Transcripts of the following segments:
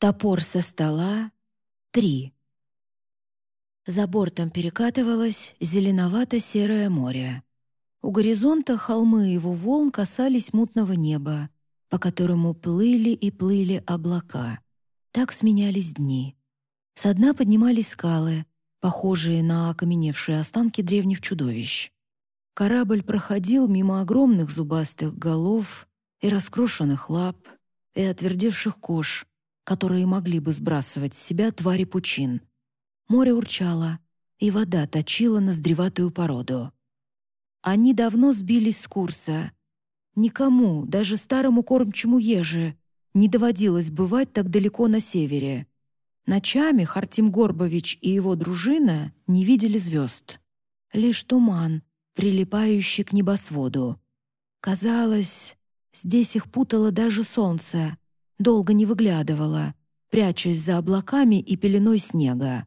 Топор со стола — три. За бортом перекатывалось зеленовато-серое море. У горизонта холмы его волн касались мутного неба, по которому плыли и плыли облака. Так сменялись дни. Со дна поднимались скалы, похожие на окаменевшие останки древних чудовищ. Корабль проходил мимо огромных зубастых голов и раскрошенных лап, и отвердевших кож, которые могли бы сбрасывать с себя твари пучин. Море урчало, и вода точила ноздреватую породу. Они давно сбились с курса. Никому, даже старому кормчему еже, не доводилось бывать так далеко на севере. Ночами Хартим Горбович и его дружина не видели звезд. Лишь туман, прилипающий к небосводу. Казалось, здесь их путало даже солнце, долго не выглядывало, прячась за облаками и пеленой снега.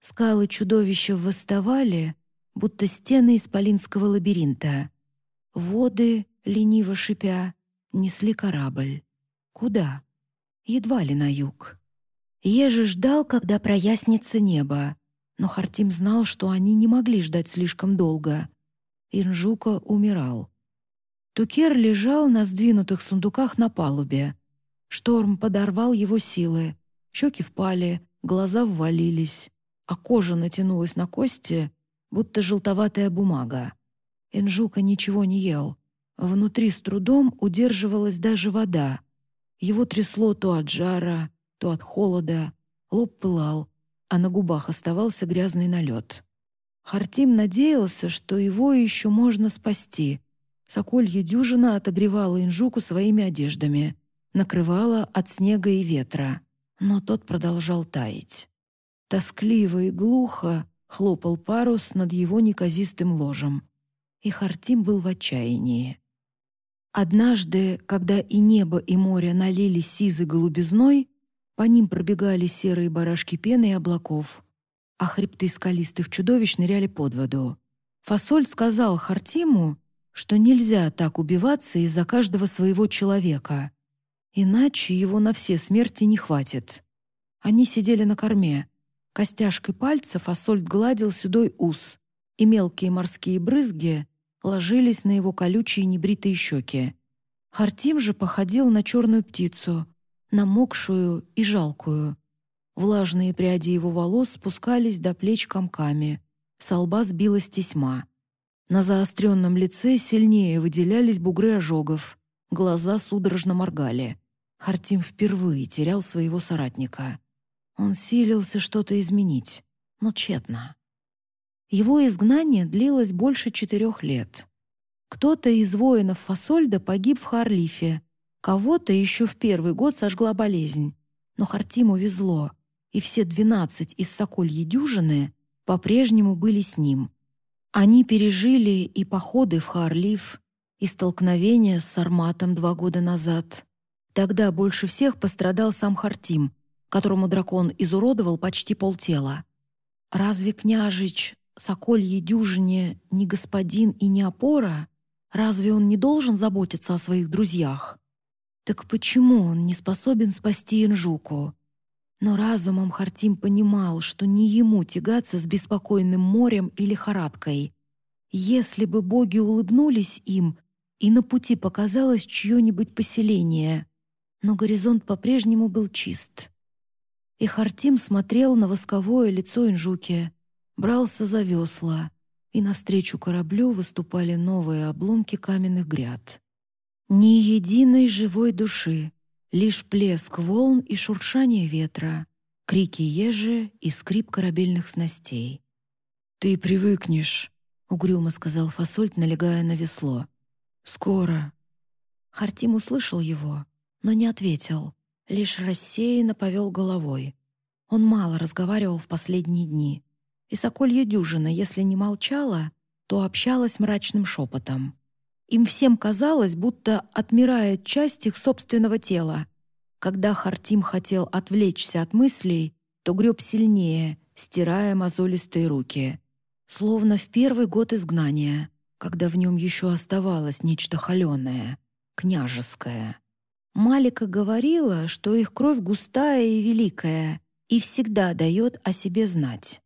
Скалы чудовища восставали, будто стены исполинского лабиринта. Воды, лениво шипя, несли корабль. Куда? Едва ли на юг. Еже ждал, когда прояснится небо, но Хартим знал, что они не могли ждать слишком долго. Инжука умирал. Тукер лежал на сдвинутых сундуках на палубе. Шторм подорвал его силы. Щеки впали, глаза ввалились а кожа натянулась на кости, будто желтоватая бумага. Инжука ничего не ел. Внутри с трудом удерживалась даже вода. Его трясло то от жара, то от холода, лоб пылал, а на губах оставался грязный налет. Хартим надеялся, что его еще можно спасти. Соколья дюжина отогревала Инжуку своими одеждами, накрывала от снега и ветра, но тот продолжал таять. Тоскливо и глухо хлопал парус над его неказистым ложем. И Хартим был в отчаянии. Однажды, когда и небо, и море налились сизой голубизной, по ним пробегали серые барашки пены и облаков, а хребты скалистых чудовищ ныряли под воду. Фасоль сказал Хартиму, что нельзя так убиваться из-за каждого своего человека, иначе его на все смерти не хватит. Они сидели на корме, Костяшкой пальцев Ассольд гладил седой ус, и мелкие морские брызги ложились на его колючие небритые щеки. Хартим же походил на черную птицу, намокшую и жалкую. Влажные пряди его волос спускались до плеч комками, с лба сбилась тесьма. На заостренном лице сильнее выделялись бугры ожогов, глаза судорожно моргали. Хартим впервые терял своего соратника. Он силился что-то изменить, но тщетно. Его изгнание длилось больше четырех лет. Кто-то из воинов Фасольда погиб в Харлифе, кого-то еще в первый год сожгла болезнь. Но Хартиму везло, и все двенадцать из Сокольей дюжины по-прежнему были с ним. Они пережили и походы в Харлиф, и столкновения с Сарматом два года назад. Тогда больше всех пострадал сам Хартим — которому дракон изуродовал почти полтела. Разве княжич Соколье дюжине не господин и не опора? Разве он не должен заботиться о своих друзьях? Так почему он не способен спасти Инжуку? Но разумом Хартим понимал, что не ему тягаться с беспокойным морем или лихорадкой. Если бы боги улыбнулись им, и на пути показалось чье-нибудь поселение. Но горизонт по-прежнему был чист. И Хартим смотрел на восковое лицо Инжуки, брался за весла, и навстречу кораблю выступали новые обломки каменных гряд. Ни единой живой души, лишь плеск волн и шуршание ветра, крики ежи и скрип корабельных снастей. «Ты привыкнешь», — угрюмо сказал Фасольт, налегая на весло. «Скоро». Хартим услышал его, но не ответил лишь рассеянно повел головой. Он мало разговаривал в последние дни. И соколья дюжина, если не молчала, то общалась мрачным шепотом. Им всем казалось, будто отмирает часть их собственного тела. Когда Хартим хотел отвлечься от мыслей, то греб сильнее, стирая мозолистые руки. Словно в первый год изгнания, когда в нем еще оставалось нечто холеное, княжеское. Малика говорила, что их кровь густая и великая и всегда дает о себе знать.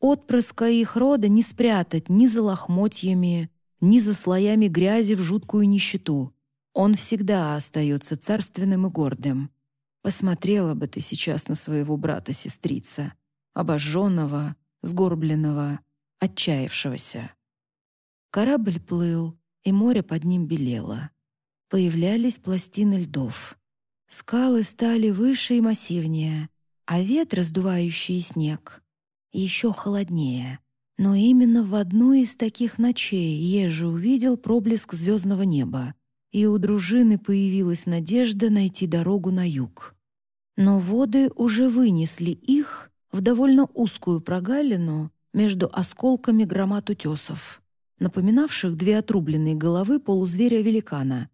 Отпрыска их рода не спрятать ни за лохмотьями, ни за слоями грязи в жуткую нищету. Он всегда остается царственным и гордым. Посмотрела бы ты сейчас на своего брата-сестрица, обожженного, сгорбленного, отчаявшегося. Корабль плыл, и море под ним белело. Появлялись пластины льдов. Скалы стали выше и массивнее, а ветры, сдувающие снег, еще холоднее. Но именно в одну из таких ночей Ежи увидел проблеск звездного неба, и у дружины появилась надежда найти дорогу на юг. Но воды уже вынесли их в довольно узкую прогалину между осколками громад утесов, напоминавших две отрубленные головы полузверя-великана.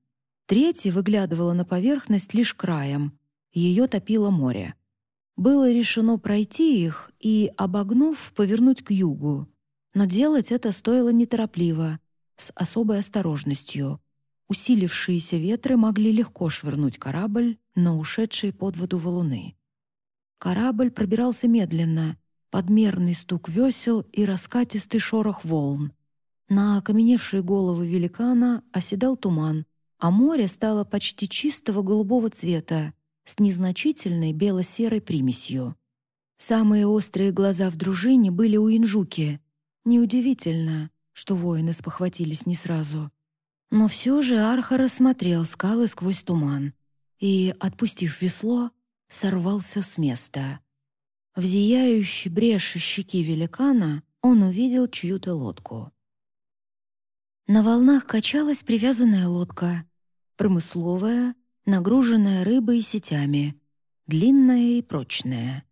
Третья выглядывала на поверхность лишь краем, ее топило море. Было решено пройти их и, обогнув, повернуть к югу. Но делать это стоило неторопливо, с особой осторожностью. Усилившиеся ветры могли легко швырнуть корабль на ушедшие под воду валуны. Корабль пробирался медленно, подмерный стук весел и раскатистый шорох волн. На окаменевшие головы великана оседал туман, а море стало почти чистого голубого цвета с незначительной бело-серой примесью. Самые острые глаза в дружине были у Инжуки. Неудивительно, что воины спохватились не сразу. Но все же Арха рассмотрел скалы сквозь туман и, отпустив весло, сорвался с места. В зияющей бреши щеки великана он увидел чью-то лодку. На волнах качалась привязанная лодка, промысловая, нагруженная рыбой и сетями, длинная и прочная.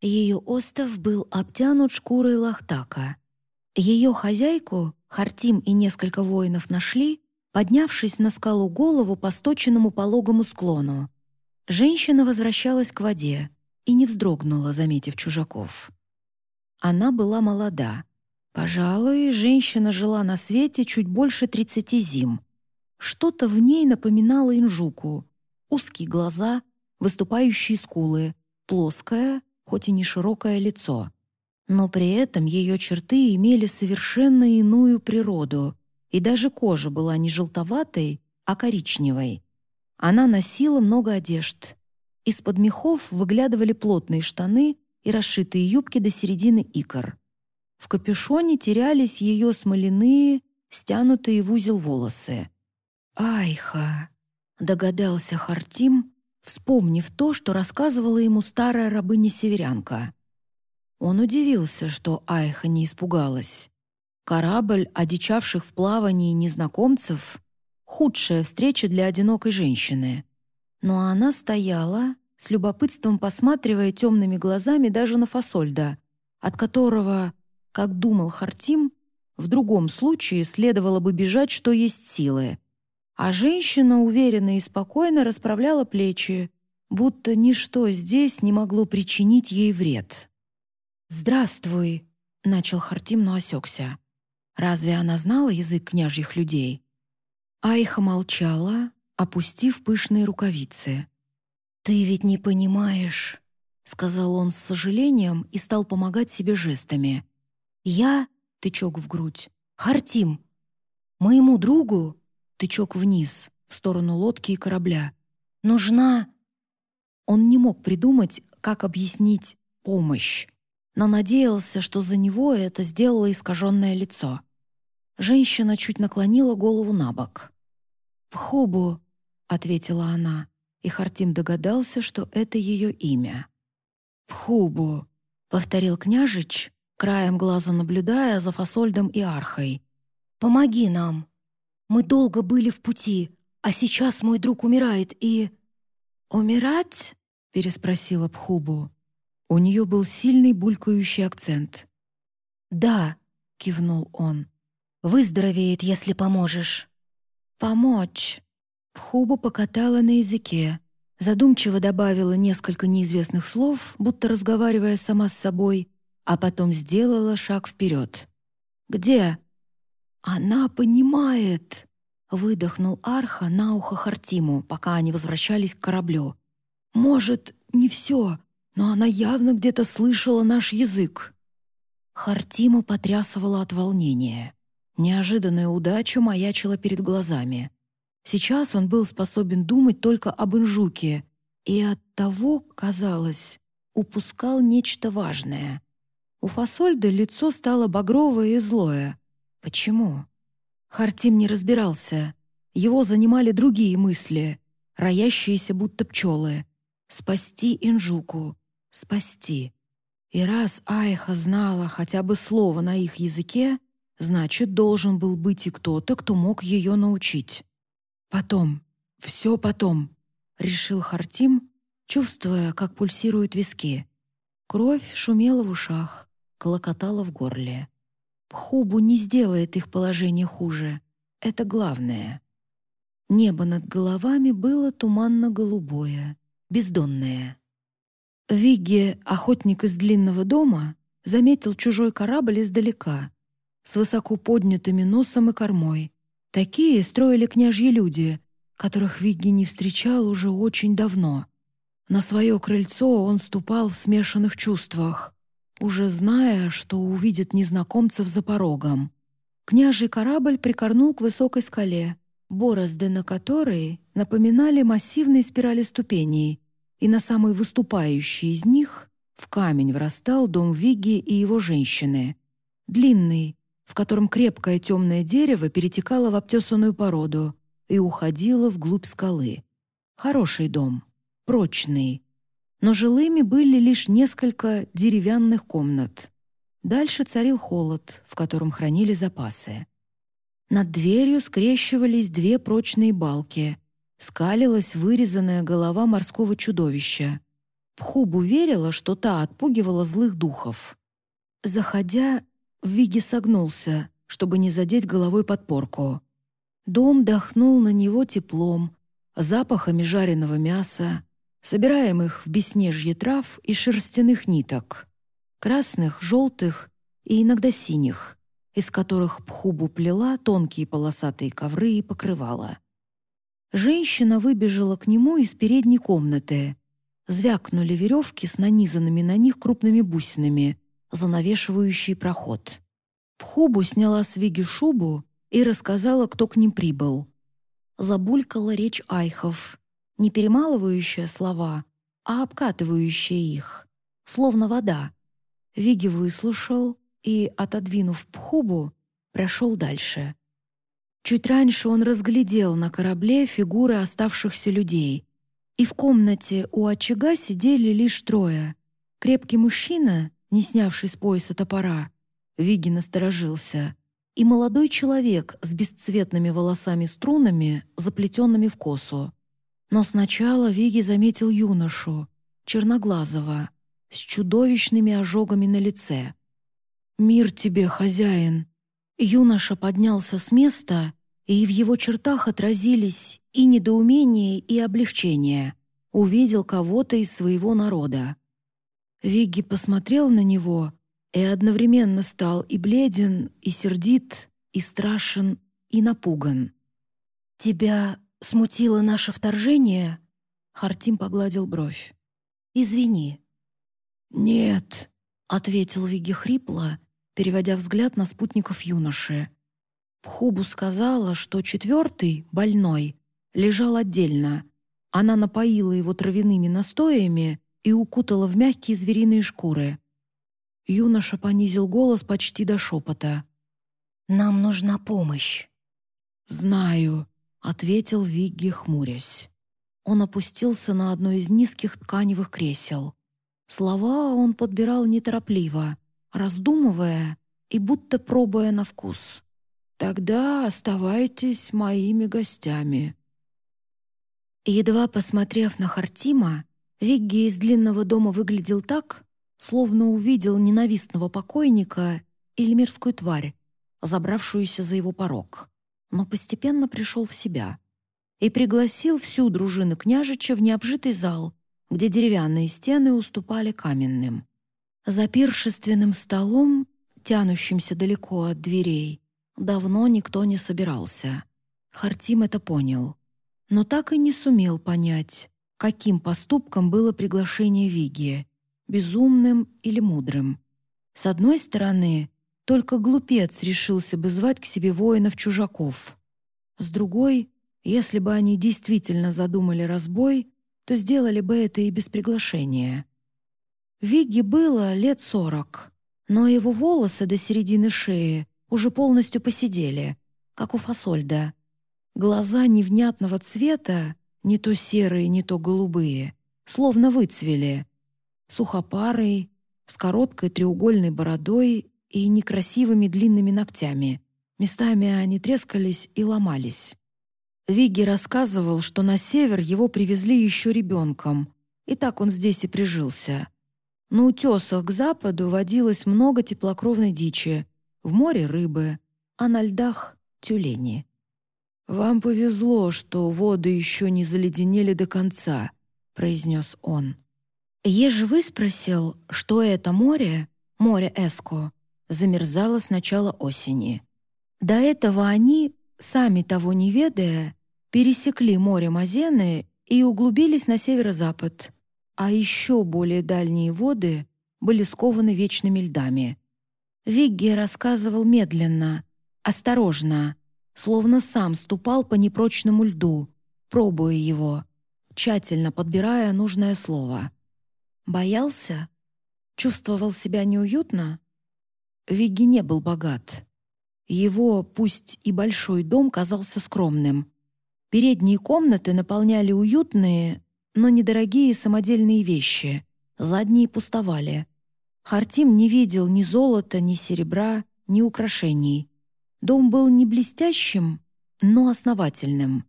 Ее остов был обтянут шкурой лахтака. Ее хозяйку, Хартим и несколько воинов нашли, поднявшись на скалу голову по сточенному пологому склону. Женщина возвращалась к воде — и не вздрогнула, заметив чужаков. Она была молода. Пожалуй, женщина жила на свете чуть больше тридцати зим. Что-то в ней напоминало инжуку. Узкие глаза, выступающие скулы, плоское, хоть и не широкое лицо. Но при этом ее черты имели совершенно иную природу, и даже кожа была не желтоватой, а коричневой. Она носила много одежд, из-под мехов выглядывали плотные штаны и расшитые юбки до середины икр. В капюшоне терялись ее смоляные, стянутые в узел волосы. «Айха!» — догадался Хартим, вспомнив то, что рассказывала ему старая рабыня-северянка. Он удивился, что Айха не испугалась. Корабль одичавших в плавании незнакомцев — худшая встреча для одинокой женщины — но она стояла, с любопытством посматривая темными глазами даже на Фасольда, от которого, как думал Хартим, в другом случае следовало бы бежать, что есть силы. А женщина уверенно и спокойно расправляла плечи, будто ничто здесь не могло причинить ей вред. «Здравствуй», — начал Хартим, но осекся. Разве она знала язык княжьих людей? Айха молчала, опустив пышные рукавицы. «Ты ведь не понимаешь», — сказал он с сожалением и стал помогать себе жестами. «Я...» — тычок в грудь. «Хартим! Моему другу...» — тычок вниз, в сторону лодки и корабля. «Нужна...» Он не мог придумать, как объяснить «помощь», но надеялся, что за него это сделало искаженное лицо. Женщина чуть наклонила голову на бок. «В Хубу ответила она, и Хартим догадался, что это ее имя. «Пхубу», — повторил княжич, краем глаза наблюдая за Фасольдом и Архой. «Помоги нам. Мы долго были в пути, а сейчас мой друг умирает и...» «Умирать?» — переспросила Пхубу. У нее был сильный булькающий акцент. «Да», — кивнул он, — «выздоровеет, если поможешь». «Помочь», Пхуба покатала на языке, задумчиво добавила несколько неизвестных слов, будто разговаривая сама с собой, а потом сделала шаг вперед. «Где?» «Она понимает!» — Выдохнул Арха на ухо Хартиму, пока они возвращались к кораблю. «Может, не все, но она явно где-то слышала наш язык». Хартима потрясывала от волнения. Неожиданная удача маячила перед глазами. Сейчас он был способен думать только об Инжуке, и от того, казалось, упускал нечто важное. У Фасольда лицо стало багровое и злое. Почему? Хартим не разбирался. Его занимали другие мысли, роящиеся будто пчелы. Спасти Инжуку. Спасти. И раз Айха знала хотя бы слово на их языке, значит, должен был быть и кто-то, кто мог ее научить. Потом, все потом, решил Хартим, чувствуя, как пульсируют виски. Кровь шумела в ушах, колокотала в горле. Хубу не сделает их положение хуже. Это главное. Небо над головами было туманно-голубое, бездонное. Вигги, охотник из длинного дома, заметил чужой корабль издалека, с высоко поднятыми носом и кормой. Такие строили княжьи люди, которых Вигги не встречал уже очень давно. На свое крыльцо он ступал в смешанных чувствах уже зная, что увидит незнакомцев за порогом. Княжий корабль прикорнул к высокой скале, борозды на которой напоминали массивные спирали ступеней, и на самой выступающей из них в камень врастал дом Виги и его женщины. Длинный, в котором крепкое темное дерево перетекало в обтесанную породу и уходило вглубь скалы. Хороший дом, прочный, но жилыми были лишь несколько деревянных комнат. Дальше царил холод, в котором хранили запасы. Над дверью скрещивались две прочные балки. Скалилась вырезанная голова морского чудовища. Пхубу верила, что та отпугивала злых духов. Заходя, Виги согнулся, чтобы не задеть головой подпорку. Дом дохнул на него теплом, запахами жареного мяса, собираемых в беснежье трав и шерстяных ниток, красных, желтых и иногда синих, из которых Пхубу плела тонкие полосатые ковры и покрывала. Женщина выбежала к нему из передней комнаты. Звякнули веревки с нанизанными на них крупными бусинами, занавешивающие проход. Пхубу сняла с Виги шубу и рассказала, кто к ним прибыл. Забулькала речь айхов, не перемалывающая слова, а обкатывающая их, словно вода. Виги выслушал и, отодвинув пхубу, прошел дальше. Чуть раньше он разглядел на корабле фигуры оставшихся людей, и в комнате у очага сидели лишь трое. Крепкий мужчина, не снявший с пояса топора, Виги насторожился, и молодой человек с бесцветными волосами-струнами, заплетенными в косу. Но сначала Виги заметил юношу, черноглазого, с чудовищными ожогами на лице. «Мир тебе, хозяин!» Юноша поднялся с места, и в его чертах отразились и недоумение, и облегчение. Увидел кого-то из своего народа. Вигги посмотрел на него и одновременно стал и бледен, и сердит, и страшен, и напуган. «Тебя смутило наше вторжение?» Хартим погладил бровь. «Извини». «Нет», — ответил Виги хрипло, переводя взгляд на спутников юноши. Пхубу сказала, что четвертый, больной, лежал отдельно. Она напоила его травяными настоями и укутала в мягкие звериные шкуры. Юноша понизил голос почти до шепота. «Нам нужна помощь». «Знаю», ответил Вигги, хмурясь. Он опустился на одно из низких тканевых кресел. Слова он подбирал неторопливо, раздумывая и будто пробуя на вкус. «Тогда оставайтесь моими гостями». Едва посмотрев на Хартима, Вигги из длинного дома выглядел так, словно увидел ненавистного покойника или мирскую тварь, забравшуюся за его порог но постепенно пришел в себя и пригласил всю дружину княжича в необжитый зал, где деревянные стены уступали каменным. За пиршественным столом, тянущимся далеко от дверей, давно никто не собирался. Хартим это понял, но так и не сумел понять, каким поступком было приглашение Виги — безумным или мудрым. С одной стороны, только глупец решился бы звать к себе воинов-чужаков. С другой, если бы они действительно задумали разбой, то сделали бы это и без приглашения. Вигги было лет сорок, но его волосы до середины шеи уже полностью посидели, как у Фасольда. Глаза невнятного цвета, не то серые, не то голубые, словно выцвели. Сухопарый, с короткой треугольной бородой и некрасивыми длинными ногтями. Местами они трескались и ломались. Вигги рассказывал, что на север его привезли еще ребенком, и так он здесь и прижился. На утесах к западу водилось много теплокровной дичи, в море — рыбы, а на льдах — тюлени. «Вам повезло, что воды еще не заледенели до конца», — произнес он. Еж выспросил, что это море, море Эско, замерзало с начала осени. До этого они, сами того не ведая, пересекли море Мазены и углубились на северо-запад, а еще более дальние воды были скованы вечными льдами. Вигги рассказывал медленно, осторожно, словно сам ступал по непрочному льду, пробуя его, тщательно подбирая нужное слово. Боялся? Чувствовал себя неуютно? Вигги не был богат. Его, пусть и большой дом, казался скромным. Передние комнаты наполняли уютные, но недорогие самодельные вещи. Задние пустовали. Хартим не видел ни золота, ни серебра, ни украшений. Дом был не блестящим, но основательным.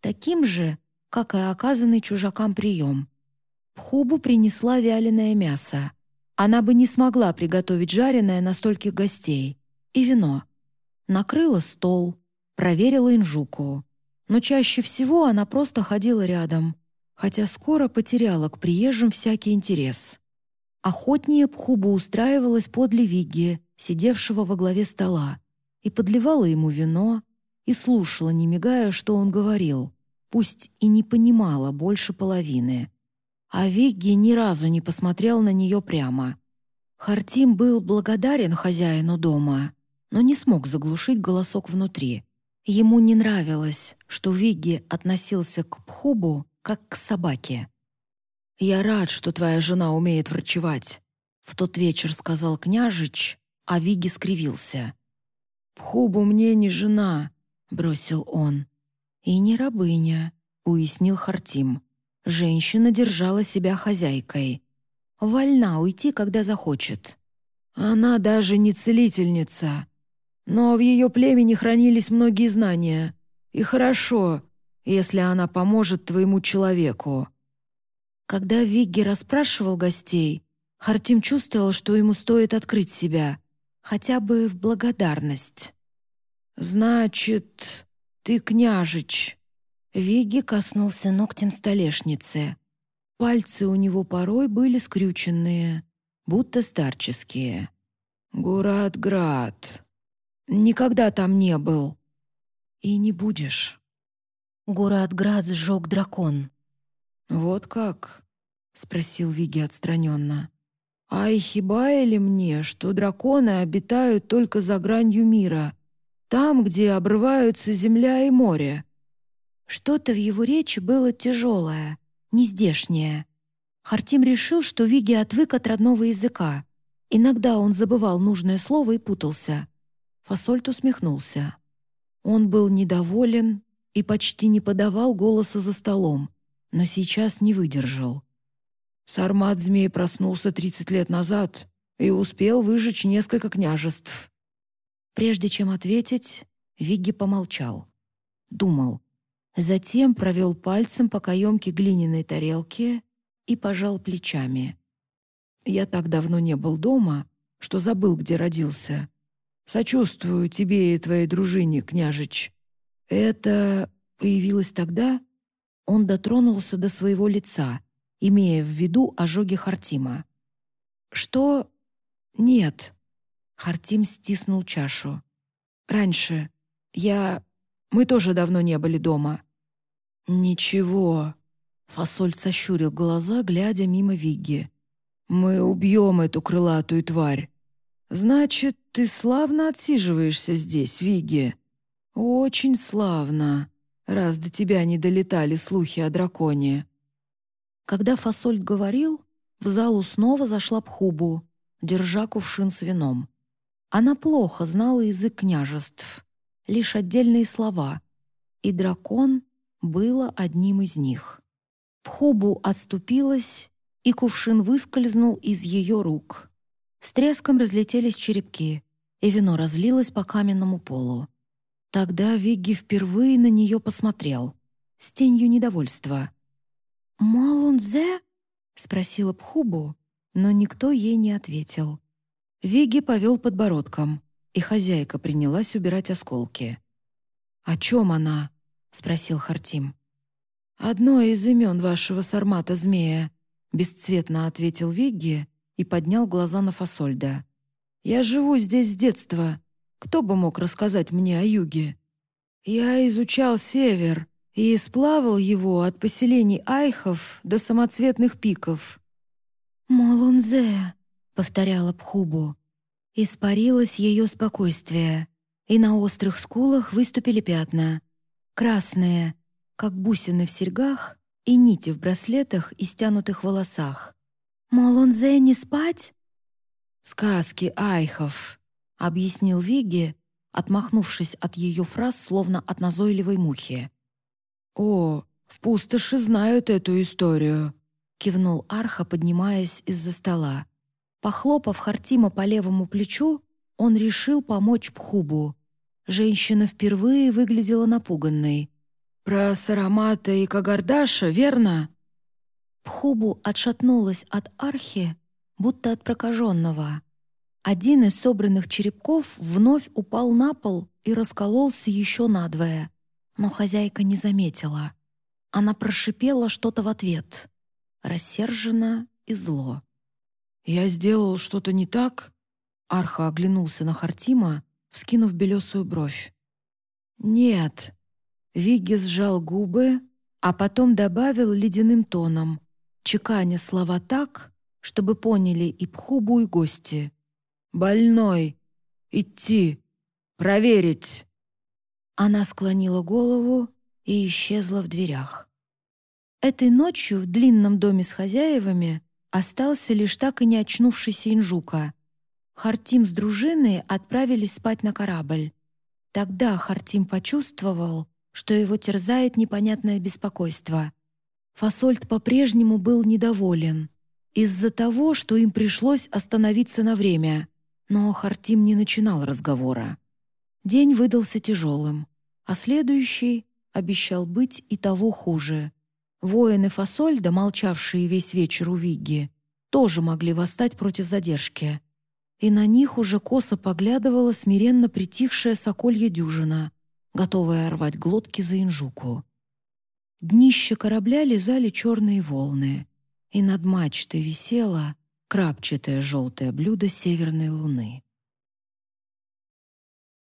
Таким же, как и оказанный чужакам прием. Пхубу принесла вяленое мясо. Она бы не смогла приготовить жареное на стольких гостей. И вино. Накрыла стол, проверила инжуку. Но чаще всего она просто ходила рядом, хотя скоро потеряла к приезжим всякий интерес. Охотнее Пхуба устраивалась подле Вигги, сидевшего во главе стола, и подливала ему вино, и слушала, не мигая, что он говорил, пусть и не понимала больше половины. А Вигги ни разу не посмотрел на нее прямо. Хартим был благодарен хозяину дома, но не смог заглушить голосок внутри. Ему не нравилось, что Вигги относился к Пхубу как к собаке. «Я рад, что твоя жена умеет врачевать», — в тот вечер сказал княжич, а Вигги скривился. «Пхубу мне не жена», — бросил он. «И не рабыня», — уяснил Хартим. Женщина держала себя хозяйкой. Вольна уйти, когда захочет. Она даже не целительница. Но в ее племени хранились многие знания. И хорошо, если она поможет твоему человеку. Когда Вигги расспрашивал гостей, Хартим чувствовал, что ему стоит открыть себя, хотя бы в благодарность. «Значит, ты княжич», Вигги коснулся ногтем столешницы. Пальцы у него порой были скрюченные, будто старческие. «Гурат-град. Никогда там не был. И не будешь». Гурат-град сжег дракон. «Вот как?» — спросил Виги отстраненно. «Ай, хиба ли мне, что драконы обитают только за гранью мира, там, где обрываются земля и море?» Что-то в его речи было тяжелое, нездешнее. Хартим решил, что Виги отвык от родного языка. Иногда он забывал нужное слово и путался. Фасольт усмехнулся. Он был недоволен и почти не подавал голоса за столом, но сейчас не выдержал. Сармат Змей проснулся 30 лет назад и успел выжечь несколько княжеств. Прежде чем ответить, Вигги помолчал. Думал — Затем провел пальцем по каемке глиняной тарелки и пожал плечами. «Я так давно не был дома, что забыл, где родился. Сочувствую тебе и твоей дружине, княжич. Это появилось тогда?» Он дотронулся до своего лица, имея в виду ожоги Хартима. «Что?» «Нет». Хартим стиснул чашу. «Раньше я Мы тоже давно не были дома». «Ничего», — Фасоль сощурил глаза, глядя мимо Вигги. «Мы убьем эту крылатую тварь. Значит, ты славно отсиживаешься здесь, Вигги. Очень славно, раз до тебя не долетали слухи о драконе». Когда Фасоль говорил, в залу снова зашла Пхубу, держа кувшин с вином. Она плохо знала язык княжеств, лишь отдельные слова, и дракон было одним из них. Пхубу отступилась, и кувшин выскользнул из ее рук. С треском разлетелись черепки, и вино разлилось по каменному полу. Тогда Вигги впервые на нее посмотрел, с тенью недовольства. «Малунзе?» — спросила Пхубу, но никто ей не ответил. Виги повел подбородком, и хозяйка принялась убирать осколки. «О чем она?» — спросил Хартим. «Одно из имен вашего сармата-змея», — бесцветно ответил Вигги и поднял глаза на Фасольда. «Я живу здесь с детства. Кто бы мог рассказать мне о юге? Я изучал север и сплавал его от поселений айхов до самоцветных пиков». «Молунзе», — повторяла Пхубу. Испарилось ее спокойствие, и на острых скулах выступили пятна. Красные, как бусины в серьгах и нити в браслетах и стянутых волосах. «Молунзе не спать?» «Сказки айхов», — объяснил Виги, отмахнувшись от ее фраз, словно от назойливой мухи. «О, в пустоши знают эту историю», — кивнул Арха, поднимаясь из-за стола. Похлопав Хартима по левому плечу, он решил помочь Пхубу. Женщина впервые выглядела напуганной. «Про Сарамата и Кагардаша, верно?» Пхубу отшатнулась от Архи, будто от прокаженного. Один из собранных черепков вновь упал на пол и раскололся еще надвое, но хозяйка не заметила. Она прошипела что-то в ответ, рассерженно и зло. «Я сделал что-то не так?» Арха оглянулся на Хартима, вскинув белесую бровь. «Нет». Вигги сжал губы, а потом добавил ледяным тоном, чеканя слова так, чтобы поняли и Пхубу, и гости. «Больной! Идти! Проверить!» Она склонила голову и исчезла в дверях. Этой ночью в длинном доме с хозяевами остался лишь так и не очнувшийся Инжука. Хартим с дружиной отправились спать на корабль. Тогда Хартим почувствовал, что его терзает непонятное беспокойство. Фасольд по-прежнему был недоволен из-за того, что им пришлось остановиться на время, но Хартим не начинал разговора. День выдался тяжелым, а следующий обещал быть и того хуже. Воины Фасольда, молчавшие весь вечер у Вигги, тоже могли восстать против задержки и на них уже косо поглядывала смиренно притихшая соколья дюжина, готовая рвать глотки за инжуку. Днище корабля лизали черные волны, и над мачтой висело крапчатое желтое блюдо северной луны.